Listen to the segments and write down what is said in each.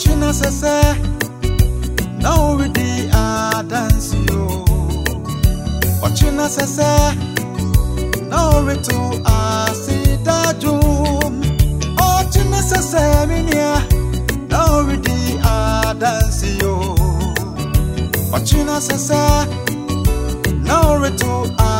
saa. Ɔkyena sɛsɛ na ɔredi adansi o. Ɔkyena sɛsɛ na ɔreto asidadum. Ɔkyena sɛsɛ mi nua na ɔredi adansi o. Ɔkyena sɛsɛ na ɔreto asidadum.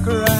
Yesu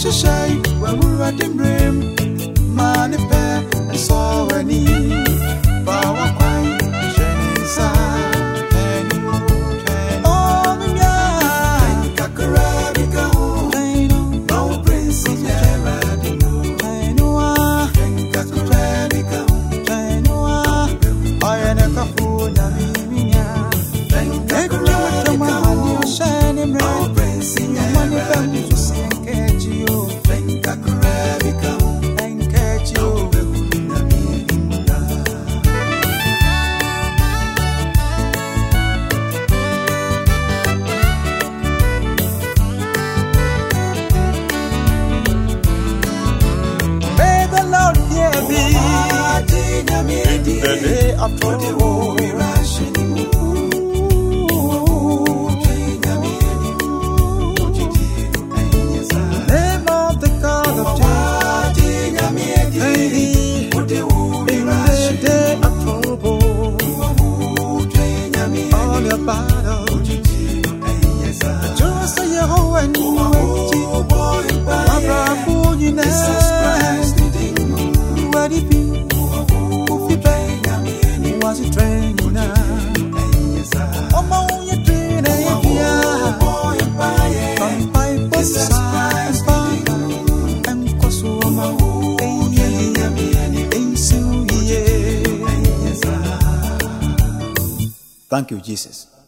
Yewu shishai wewura dimrim mani pe so any the day Thank you, Jesus.